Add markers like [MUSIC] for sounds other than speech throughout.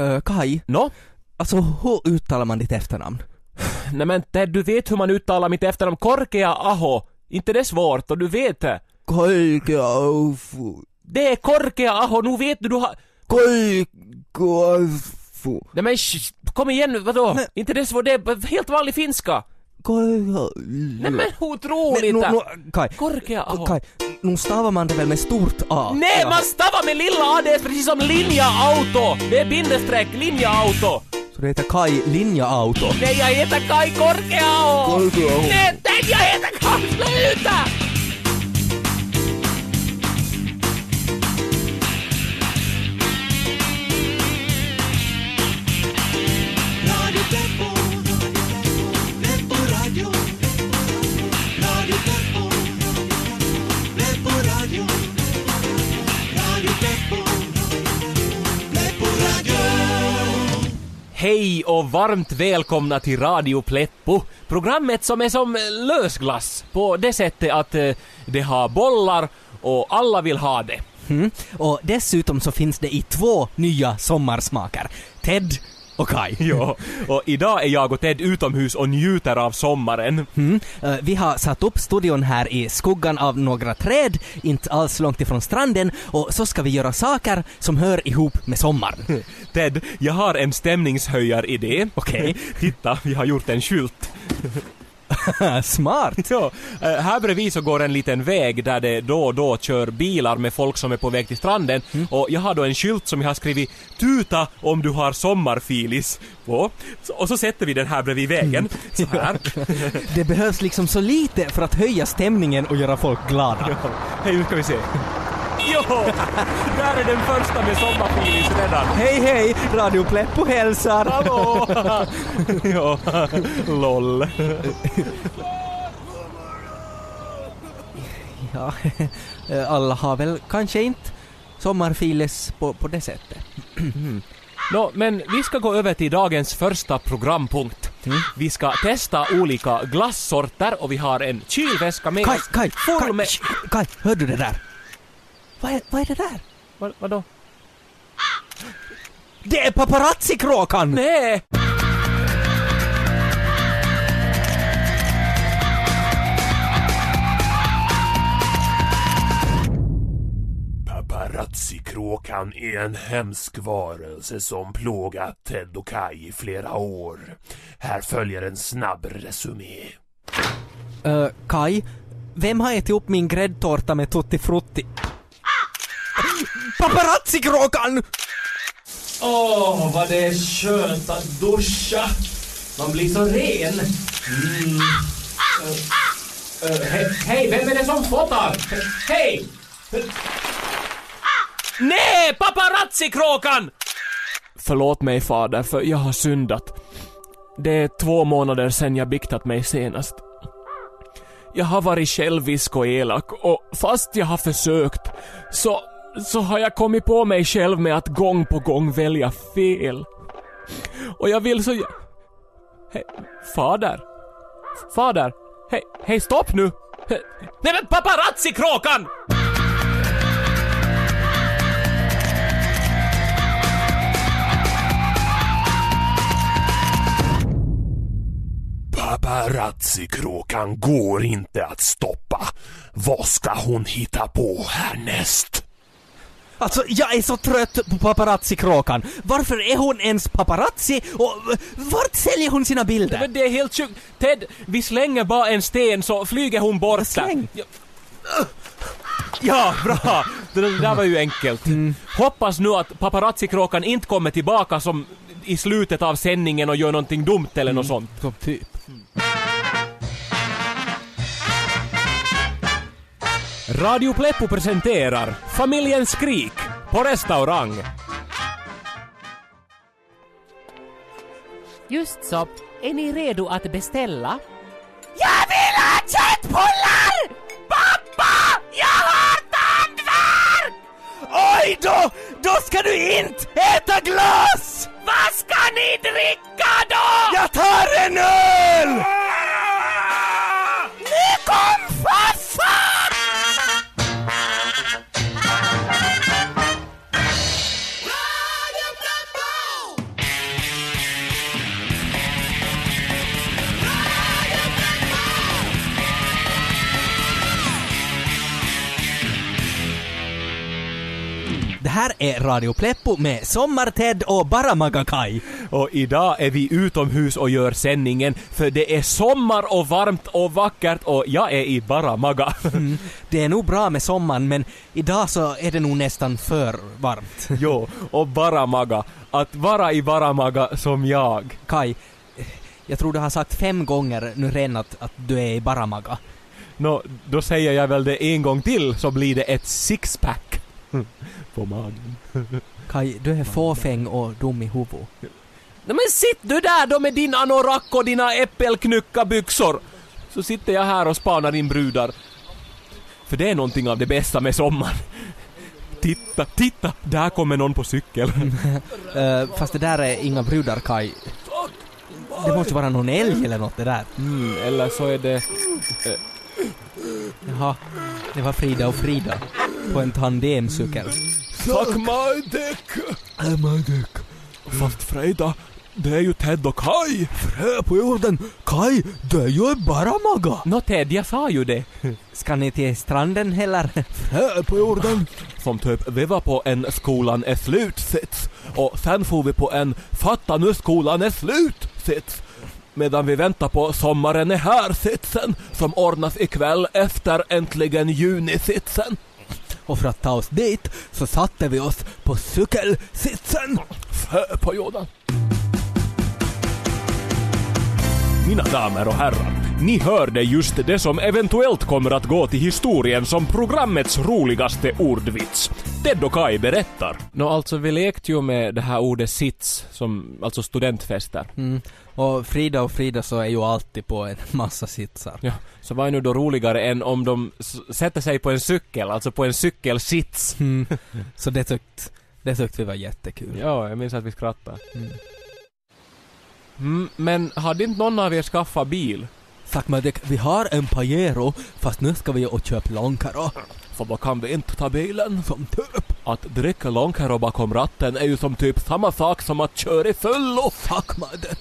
Uh, Kai, Nå? alltså hur uttalar man ditt efternamn? Nej men Ted, du vet hur man uttalar mitt efternamn. Korkea Aho. Inte det är svårt och du vet det. Kaikaufu. Det är Korkea Aho, nu vet du, du har... Kaikaufu. Nej men sh, kom igen nu, vadå? Men- Inte det är svårt, det är helt vanlig finska. Nej men otroligt! nu, nu, Kai, Korkea Aho. Kai, nu stavar man det väl med stort A? Nej, Ja. man stavar med lilla A, det är precis som linja-auto! Det är bindestreck, linja-auto! Så det heter Kai Linja Auto. Nej, jag heter Kai Korkeaho! Korkeaho. Nej, nej, jag heter Kai, sluta! Hej och varmt välkomna till Radio Pleppo. Programmet som är som lösglass på det sättet att eh, det har bollar och alla vill ha det. Mm. Och dessutom så finns det i två nya sommarsmaker. Ted och Kai. [LAUGHS] Ja, och idag är jag och Ted utomhus och njuter av sommaren. Mm. Eh, vi har satt upp studion här i skuggan av några träd, inte alls långt ifrån stranden, och så ska vi göra saker som hör ihop med sommaren. [LAUGHS] Ted, jag har en stämningshöjaridé. Okej. [LAUGHS] Titta, vi har gjort en skylt. [LAUGHS] Smart! Ja, eh, här bredvid så går en liten väg där det då och då kör bilar med folk som är på väg till stranden och jag har då en skylt som jag har skrivit ”Tuta om du har sommarfilis” på. Och så sätter vi den här bredvid vägen, så här. [LAUGHS] Det behövs liksom så lite för att höja stämningen och göra folk glada. Hej, nu ska vi se. Jo! Där är den första med sommarfilis redan. Hej hej! Radio Pleppo hälsar! Hallå! [LAUGHS] ja, LOL. Ja, eh, alla har väl kanske inte sommarfiles på, på det sättet. [CLEARS THROAT] Nå, men vi ska gå över till dagens första programpunkt. Vi ska testa olika glassorter och vi har en kylväska med full Kai, med... sh- Kai, hör du det där? Vad är, vad är det där? Vad, vadå? Det är paparazzi-kråkan! Nej! Paparazzi-kråkan är en hemsk varelse som plågat Ted och Kai i flera år. Här följer en snabb resumé. Uh, Kai, vem har ätit upp min gräddtårta med tutti frutti? Paparazzi-kråkan! Åh, vad det är skönt att duscha. Man blir så ren. Mm. Eh, he- Hej, vem är det som fotar? He- Hej! Nej, paparazzi-kråkan! Förlåt mig fader, för jag har syndat. Det är två månader sedan jag biktat mig senast. Jag har varit självisk och elak och fast jag har försökt så, så har jag kommit på mig själv med att gång på gång välja fel. Och jag vill så... Hej, fader? Fader? Hej, hej stopp nu! Nej men paparazzi-kråkan! Paparazzi-kråkan går inte att stoppa. Vad ska hon hitta på härnäst? Alltså, jag är så trött på paparazzi-kråkan. Varför är hon ens paparazzi och v- vart säljer hon sina bilder? Men det är helt sjukt. Ted, vi slänger bara en sten så flyger hon bort. Släng. Ja. Bra! Det där var ju enkelt. Hoppas nu att paparazzi-kråkan inte kommer tillbaka som i slutet av sändningen och gör någonting dumt eller något sånt. Som typ. Radio Pleppo presenterar Familjen Skrik på restaurang. Just så. Är ni redo att beställa? Jag vill ha köttbullar! Pappa! Jag har tandvärk! Oj då! Då ska du inte äta glass! Vad ska ni dricka då? Jag tar en öl! Här är Radio Pleppo med Sommar-Ted och Baramaga-Kaj. Och idag är vi utomhus och gör sändningen för det är sommar och varmt och vackert och jag är i Baramaga. Det är nog bra med sommaren men idag så är det nog nästan för varmt. [LAUGHS] jo, och Baramaga. Att vara i Baramaga som jag. Kaj, jag tror du har sagt fem gånger nu redan att, att du är i Baramaga. Nå, då säger jag väl det en gång till så blir det ett sixpack. På magen. [LAUGHS] Kaj, du är fåfäng och dum i huvudet. Nej men sitt du där då med din anorak och dina äppelknuckabyxor! Så sitter jag här och spanar in brudar. För det är någonting av det bästa med sommaren. [LAUGHS] Titta, titta! Där kommer någon på cykel. Uh, [LAUGHS] fast det där är inga brudar, Kaj. Det måste vara någon älg eller något det där. Mm, eller så är det... Jaha, det var Frida och Frida på en tandemcykel. Suck my dick! my dick. Fast Frida, det är ju Ted och Kai. Frö på jorden, Kaj, det är ju bara maga. Nå Ted, jag sa ju det. Ska ni till stranden heller? Frö på jorden. Som typ, vi var på en skolan är slut-sits. Och sen får vi på en fatta nu skolan är slut-sits. Medan vi väntar på sommaren är här-sitsen som ordnas ikväll efter äntligen juni-sitsen. Och för att ta oss dit så satte vi oss på cykelsitsen. För på jorden. Mina damer och herrar, ni hörde just det som eventuellt kommer att gå till historien som programmets roligaste ordvits. Ted och Kai berättar. Nå, alltså vi lekte ju med det här ordet sits, som alltså studentfester. Mm. Och Frida och Frida så är ju alltid på en [LAUGHS] massa sitsar. Ja, så vad är nu då roligare än om de sätter sig på en cykel, alltså på en cykelsits? Mm. [LAUGHS] Så det tyckte, det tyckte vi var jättekul. Ja, jag minns att vi skrattade. Mm, men hade inte någon av er skaffat bil? Tack Madek, vi har en Pajero fast nu ska vi och köpa Lonkaro. För då kan vi inte ta bilen. Som typ. Att dricka långkaro bakom ratten är ju som typ samma sak som att köra i fyllo. Tack Madek.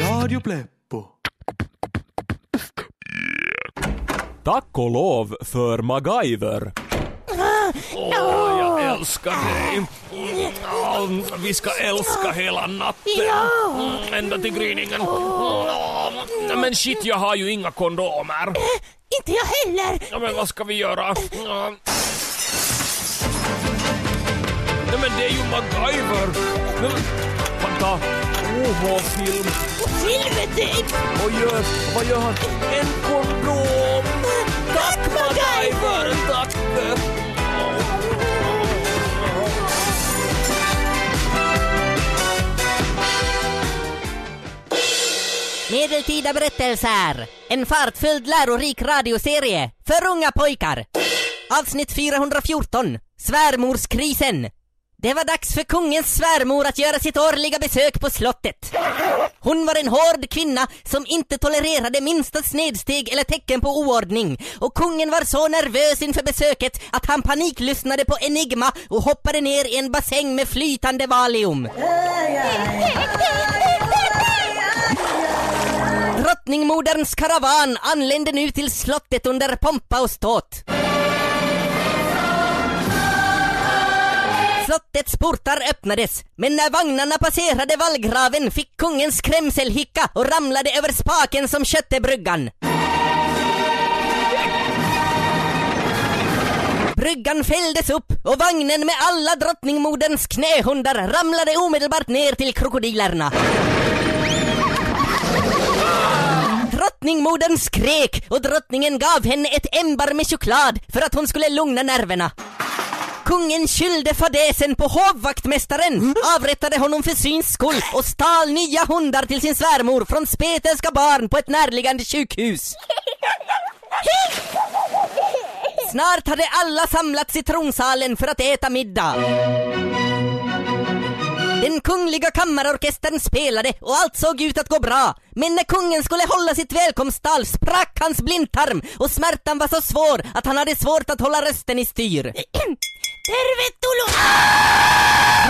Radio Play. Tack och lov för MacGyver. Åh, jag älskar dig. Åh, vi ska älska hela natten. Mm, Ända till gryningen. Åh, Men shit, jag har ju inga kondomer. Inte jag heller! Ja, men vad ska vi göra? Ja. Nej men det är ju MacGyver! Nej, men, OH-film Silvertejp! och gör, vad gör han? En kondom! Tack MacGyver! Tack! Medeltida berättelser. En fartfylld lärorik radioserie för unga pojkar. Avsnitt 414. Svärmorskrisen. Det var dags för kungens svärmor att göra sitt årliga besök på slottet. Hon var en hård kvinna som inte tolererade minsta snedsteg eller tecken på oordning och kungen var så nervös inför besöket att han paniklyssnade på Enigma och hoppade ner i en bassäng med flytande Valium. Drottningmoderns karavan anlände nu till slottet under pompa och ståt. Slottets portar öppnades, men när vagnarna passerade vallgraven fick kungen skrämselhicka och ramlade över spaken som skötte bryggan. Bryggan fälldes upp och vagnen med alla drottningmoderns knähundar ramlade omedelbart ner till krokodilerna. Drottningmodern skrek och drottningen gav henne ett ämbar med choklad för att hon skulle lugna nerverna. Kungen kyllde fadäsen på hovvaktmästaren, avrättade honom för syns skull och stal nya hundar till sin svärmor från spetälska barn på ett närliggande sjukhus. Snart hade alla samlats i tronsalen för att äta middag. Den kungliga kammarorkestern spelade och allt såg ut att gå bra. Men när kungen skulle hålla sitt välkomsttal sprack hans blindtarm och smärtan var så svår att han hade svårt att hålla rösten i styr. [CLEARS THROAT] Tervetuloa!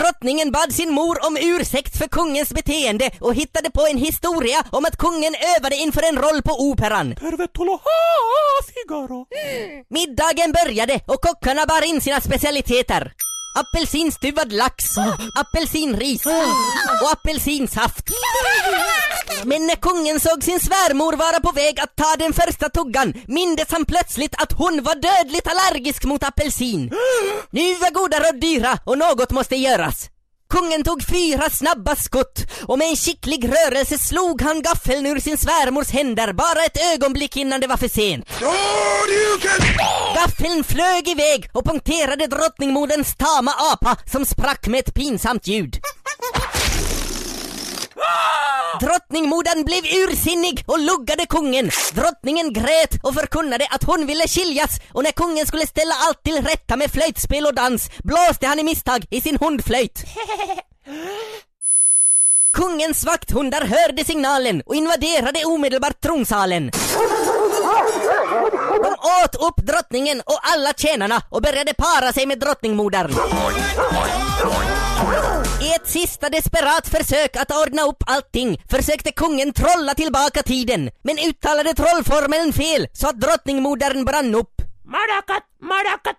Drottningen bad sin mor om ursäkt för kungens beteende och hittade på en historia om att kungen övade inför en roll på operan. Tervetuloa [CLEARS THROAT] Figaro. [CLEARS THROAT] Middagen började och kockarna bar in sina specialiteter. Apelsinstuvad lax, apelsinris och apelsinsaft. Men när kungen såg sin svärmor vara på väg att ta den första tuggan mindes han plötsligt att hon var dödligt allergisk mot apelsin. Nu var goda råd dyra och något måste göras. Kungen tog fyra snabba skott och med en skicklig rörelse slog han gaffeln ur sin svärmors händer bara ett ögonblick innan det var för sent. Gaffeln flög iväg och punkterade drottningmoderns tama apa som sprack med ett pinsamt ljud. Ah! Drottningmodern blev ursinnig och luggade kungen. Drottningen grät och förkunnade att hon ville skiljas och när kungen skulle ställa allt till rätta med flöjtspel och dans blåste han i misstag i sin hundflöjt. [LAUGHS] Kungens vakthundar hörde signalen och invaderade omedelbart tronsalen. De åt upp drottningen och alla tjänarna och började para sig med drottningmodern. I ett sista desperat försök att ordna upp allting försökte kungen trolla tillbaka tiden, men uttalade trollformeln fel så att drottningmodern brann upp. Madakat, madakat.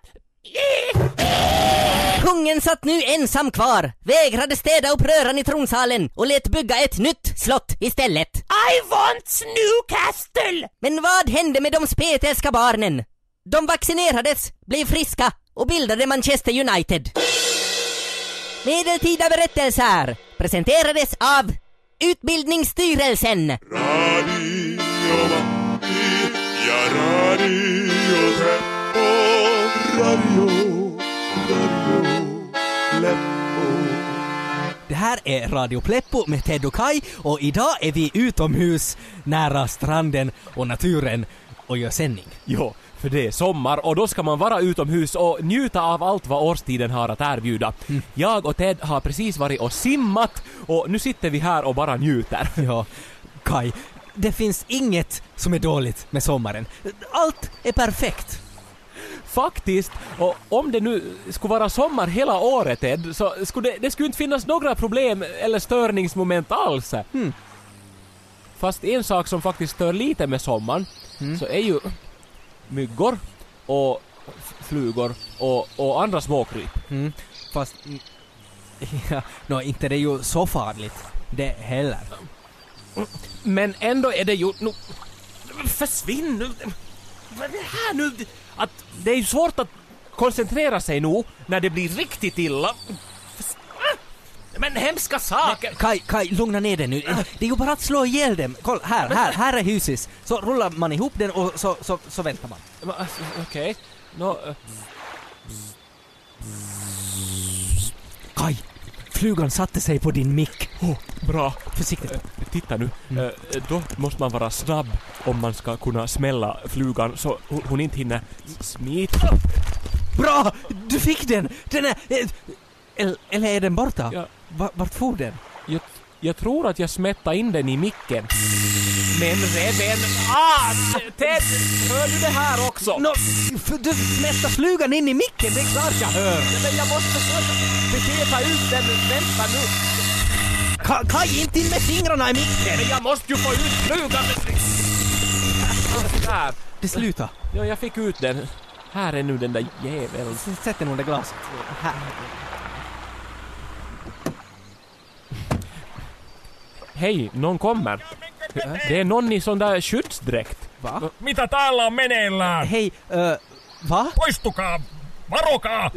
Kungen satt nu ensam kvar, vägrade städa upp röran i tronsalen och lät bygga ett nytt slott istället. I want Newcastle. Men vad hände med de spetälska barnen? De vaccinerades, blev friska och bildade Manchester United. Medeltida berättelser presenterades av Utbildningsstyrelsen. Radio ja Pleppo. Radio, Radio Pleppo. Det här är Radio Pleppo med Ted och Kai och idag är vi utomhus nära stranden och naturen och gör sändning. Jo, för det är sommar och då ska man vara utomhus och njuta av allt vad årstiden har att erbjuda. Jag och Ted har precis varit och simmat och nu sitter vi här och bara njuter. [LAUGHS] Ja, Kai, det finns inget som är dåligt med sommaren. Allt är perfekt. Faktiskt, och om det nu skulle vara sommar hela året Ed, så skulle det, det skulle inte finnas några problem eller störningsmoment alls. Fast en sak som faktiskt stör lite med sommaren, så är ju myggor och flugor och, och andra småkryp. Mm. Fast... [LAUGHS] Ja, nå, inte det är ju så farligt. Det heller. Men ändå är det ju... Nu, försvinn nu! Vad är det här nu? Att det är ju svårt att koncentrera sig nu när det blir riktigt illa. Men hemska saker! Kai, Kai, lugna ner dig nu. Det är ju bara att slå ihjäl dem. Kolla, här, här, här är husis. Så rullar man ihop den och så, så, så väntar man. Alltså, Okej. Nå, eh, Kai, flugan satte sig på din mick. oh, bra. Försiktigt. Eh, Titta nu. Eh, Då måste man vara snabb om man ska kunna smälla flugan så hon hon inte hinner smita. Bra! Du fick den! Den är... Eller, eller är den borta? Ja. Va- Vart for den? Jag, jag tror att jag smättade in den i micken. Men Reven... Ah! Ted! Hör du det här också? För du smätter flugan in i micken, det är klart jag hör! Men jag måste peta ut den. Vänta nu. Ka- Kaj, inte in med fingrarna i micken! Men jag måste ju få ut flugan. Där. Det slutar. Ja, jag fick ut den. Här är nu den där jäveln. Sätt den under glaset. Här. Hej, någon kommer. Det är någon i sån där skyddsdräkt. Va? Mitä täällä on meneillään? Hej, uh, va? Poistukaa! Varokaa!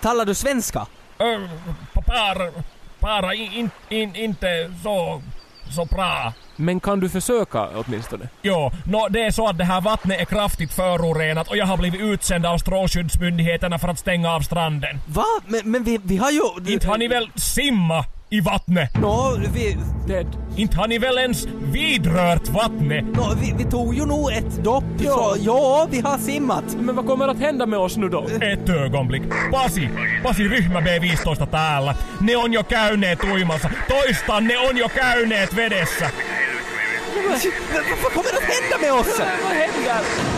Talar du svenska? Ö, Para, para in, in, inte så, så bra. Men kan du försöka åtminstone? Jo, no det är så att det här vattnet är kraftigt förorenat och jag har blivit utsänd av strålskyddsmyndigheterna för att stänga av stranden. Va? Men, men vi, vi har ju... Inte har ni väl simma i vattnet? Nå, vi... Ted. Inte har ni väl ens vidrört vattnet? Nå, vi, vi tog ju nog ett dopp. Ja. ja, vi har simmat. Men vad kommer att hända med oss nu då? Ett ögonblick. Pasi, Pasi ryhmä B15 täällä. Ne on jo käyneet uimassa. Toistan, ne on jo käyneet vedessä. Vad kommer att hända med oss? Vad händer?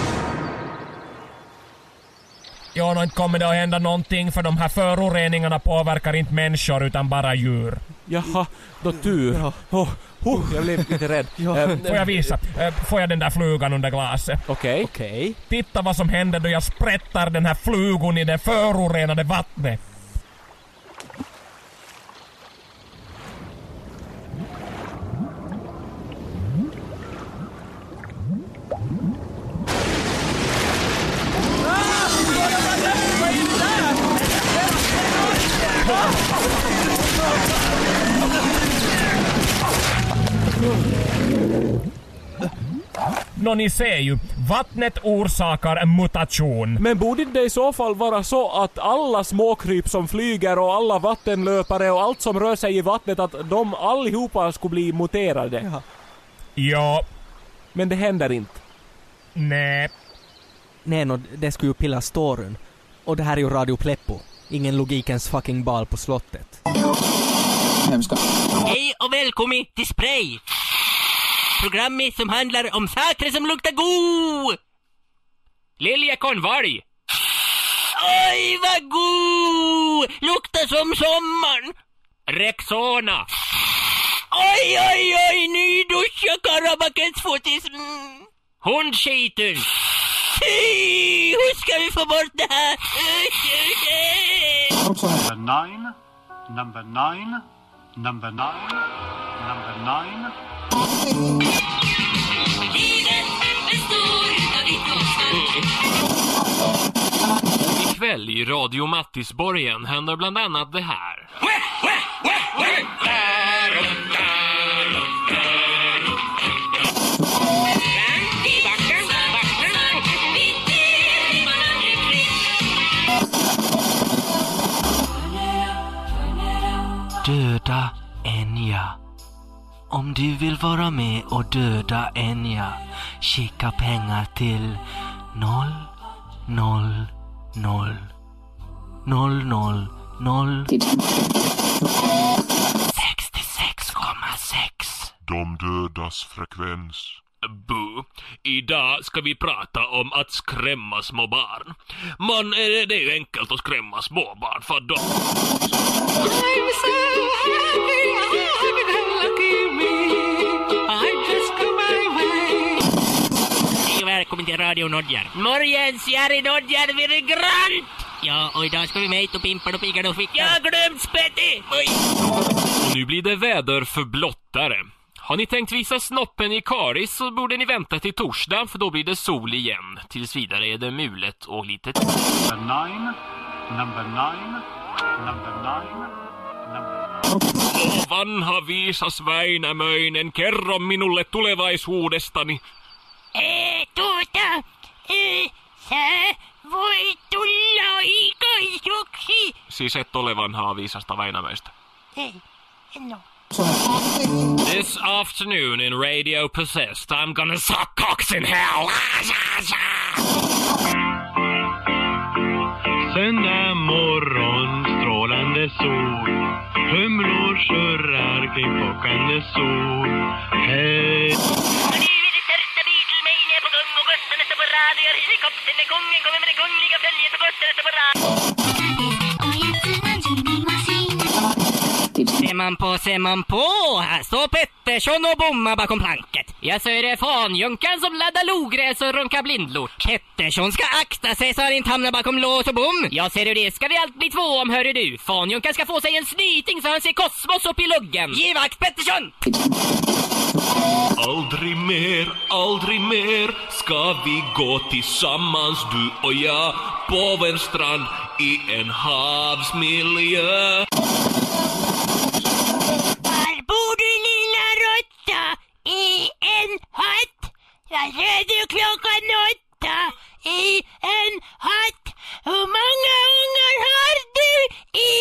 Ja, och inte kommer det att hända någonting för de här föroreningarna påverkar inte människor utan bara djur. Jaha, då tur. Ja. Oh, oh, jag blev lite rädd. [LAUGHS] Eh, Får jag visa? Eh, Får jag den där flugan under glaset? Okej. Okej. Titta vad som händer då jag sprättar den här flugan i det förorenade vattnet. Nå, ni ser ju. Vattnet orsakar en mutation. Men borde det i så fall vara så att alla småkryp som flyger och alla vattenlöpare och allt som rör sig i vattnet att de allihopa skulle bli muterade? Ja. Ja, Men det händer inte. nej. Nej, no, det skulle ju pilla storyn. Och det här är ju Radio Pleppo. Ingen logikens fucking bal på slottet. Hej och välkommen till Spray! Programmet som handlar om saker som luktar god! Liljekonvalj! Oj, vad god! Luktar som sommaren! Rexona! Oj, oj, oj, nyduscha Karabakens fotis! Mm. Hundskiten! Hur ska vi få bort det här? Number nine, number nine, number nine, number nine. Ikväll i Radio Mattisborgen händer bland annat det här. Döda Enya. Om du vill vara med och döda Enya, skicka pengar till 0, 0, 0, 0, 0, 0, 66,6. De dödas frekvens. Bu. Idag ska vi prata om att skrämma små barn. Man, eh, det är ju enkelt att skrämma små barn för och välkommen till Radio Nodjar. Morgens, Jari Nodjar vid grant! Ja, och idag ska vi med hit och pimpa och pigga och ficka. Jag har glömt! Och nu blir det väder för blottare. Har ni tänkt visa snoppen i Karis så borde ni vänta till torsdag för då blir det sol igen. Tills vidare är det mulet och lite Number nine, number nine, number nine, number Vanha viisas Väinämöinen, kerro minulle tulevaisuudestani. Eh, tuota, eh, sä voit tulla aikaisuksi. Siis et ole vanhaa viisasta Väinämöistä. Ei, en oo. This afternoon in Radio Possessed I'm gonna suck cocks in hell. Ah, Söndag morgon, strålande sol. Humlor surrar kring pockande sol. Hej! Nu är det största Beatlemania på gång och gossarna står på rad och gör helikoptern när kungen kommer med det kungliga följet och gossarna står på rad. Ser man på, ser man på! Här står Pettersson och bommar bakom planket. Jag så är det fanjunkan som laddar logräs och runkar blindlort. Pettersson ska akta sig så han inte hamnar bakom lås och bom. Ja, ser du det ska vi allt bli två om, hörru du. Fanjunkan ska få sig en snyting så han ser kosmos upp i luggen. Ge vakt Pettersson! Aldrig mer, aldrig mer ska vi gå tillsammans du och jag på en strand i en havsmiljö. Bor du lilla råtta? I en hatt? Jag ser du klockan åtta i en hatt. Hur många ungar har du i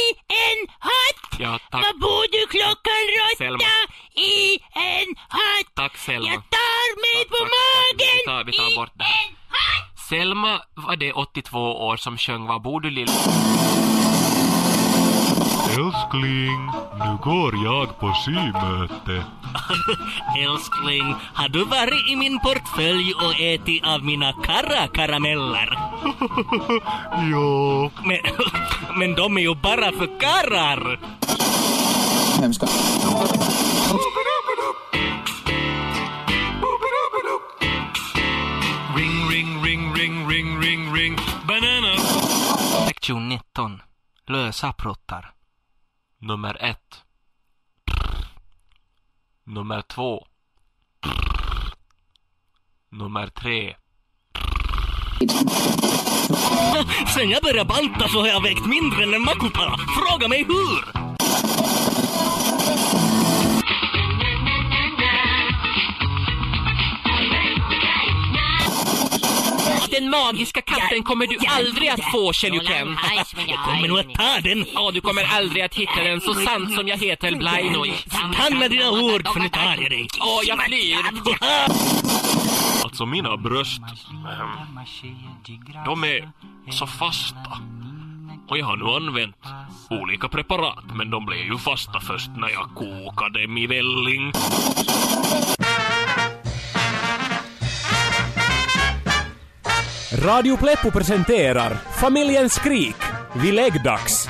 en hatt? Ja, tack. Var bor du klockan råtta i en hatt? Tack Selma. Jag tar mig Tack, på tack, tack. magen Vi tar- vi tar bort i en hatt. Selma var det 82 år som sjöng Var bor du lilla? Älskling, nu går jag på symöte. [LAUGHS] Älskling, har du varit i min portfölj och ätit av mina karra karameller? [LAUGHS] ja. Men, [LAUGHS] men de är ju bara för karlar. Ring, ring, ring, ring, ring, ring, ring. Banana. Lektion 19. Lösa pruttar. Nummer ett. Nummer två. Nummer tre. Sen jag började banta så har jag vägt mindre än en makopara. Fråga mig hur! Den magiska katten kommer du aldrig att få, Kjell-Ken. Jag [LAUGHS] kommer nog att ta den. Ja, du kommer aldrig att hitta den så sant som jag heter Blainoj. Stanna dina ord, för nu tar jag dig. Åh, jag flyr. Alltså mina bröst, ehm, de är så fasta. Och jag har nu använt olika preparat, men de blev ju fasta först när jag kokade dem i välling. Radio Pleppo presenterar Familjen Skrik vid läggdags.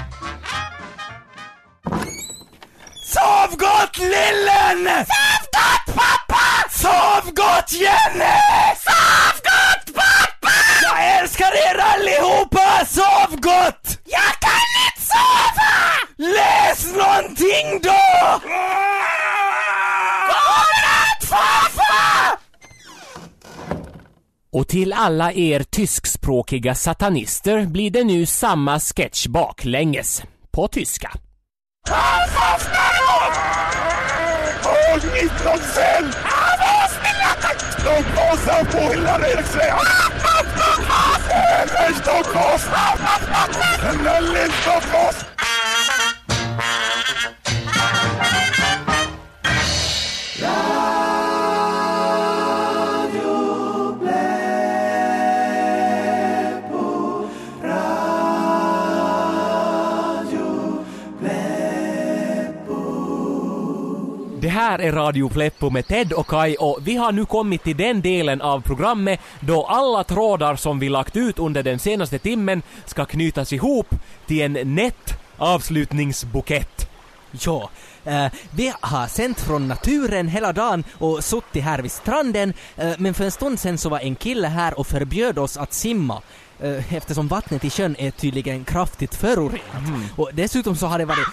Sov gott lillen! Sov gott pappa! Sov gott Jenny! Sov gott pappa! Jag älskar er allihopa! Sov gott! Jag kan inte sova! Läs någonting då! Godnatt farfar! Och till alla er tyskspråkiga satanister blir det nu samma sketch baklänges. På tyska. Här är Radio Pleppo med Ted och Kai och vi har nu kommit till den delen av programmet då alla trådar som vi lagt ut under den senaste timmen ska knytas ihop till en nätt avslutningsbukett. Ja, eh, vi har sänt från naturen hela dagen och suttit här vid stranden, eh, men för en stund sen så var en kille här och förbjöd oss att simma. eh, Eftersom vattnet i sjön är tydligen kraftigt förorenat. Och dessutom så har det varit...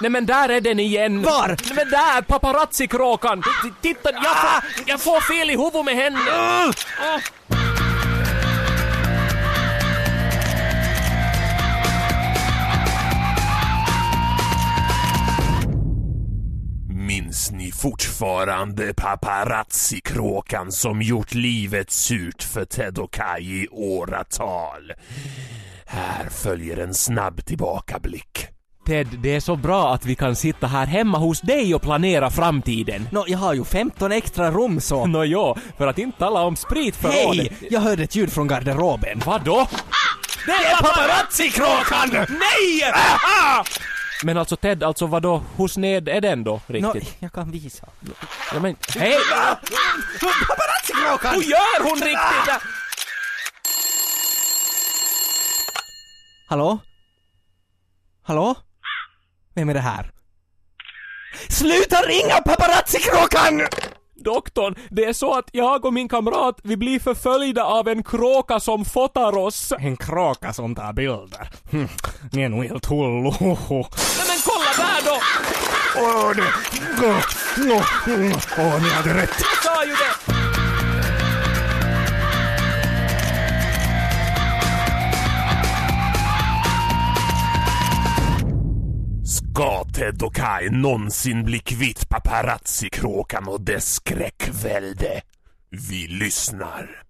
Nej men där är den igen! Var? Nej men där, paparazzi-kråkan! T- Titta, jag får, jag får fel i huvudet med henne! Ah. Minns ni fortfarande paparazzi-kråkan som gjort livet surt för Ted och Kai i åratal? Här följer en snabb tillbakablick. Ted, det är så bra att vi kan sitta här hemma hos dig och planera framtiden. Nå, jag har ju 15 extra rum så... Nåjo, för att inte tala om spritförrådet. Hej! Jag hörde ett ljud från garderoben. Vadå? Det är paparazzi-kråkan! Nej! Ah! Men alltså Ted, alltså vadå, hur sned är den då Nå, riktigt? jag kan visa. Ja, men, hej! Paparazzi-kråkan! Hur gör hon riktigt? Hallå? Hallå? Vem är det här? Sluta ringa paparazzi-kråkan! Doktorn, det är så att jag och min kamrat, vi blir förföljda av en kråka som fotar oss. En kråka som tar bilder. Hm, ni är nog helt hullu. Nej men kolla där då! Åh, det... Åh, åh, åh, ni hade rätt. Jag sa ju det! Ska Ted och Kai någonsin bli kvitt paparazzi-kråkan och dess skräckvälde? Vi lyssnar.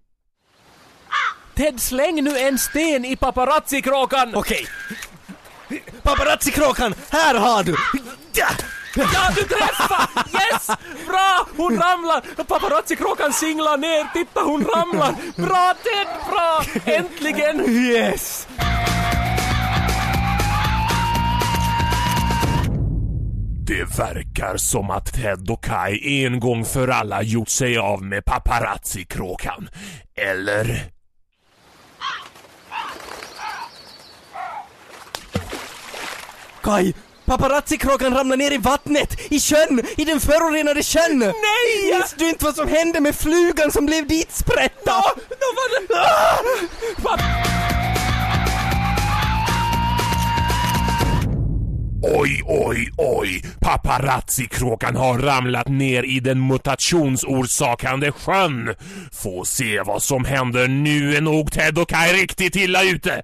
Ted, släng nu en sten i paparazzi-kråkan! Okej. Paparazzi-kråkan, här har du! Ja. Ja, du träffar! Yes! Bra! Hon ramlar! Paparazzi-kråkan singlar ner, titta hon ramlar! Bra Ted, bra! Äntligen! Yes! Det verkar som att Ted och Kai en gång för alla gjort sig av med paparazzi-kråkan. Eller? Kai, Paparazzi-kråkan ramlar ner i vattnet, i sjön, i den förorenade sjön! Nej! Minns du inte vad som hände med flugan som blev ditsprätta? Ja, då var det... Ah! Oj, oj, oj! Paparazzikråkan har ramlat ner i den mutationsorsakande sjön. Få se vad som händer. Nu är nog Ted och Kai riktigt illa ute.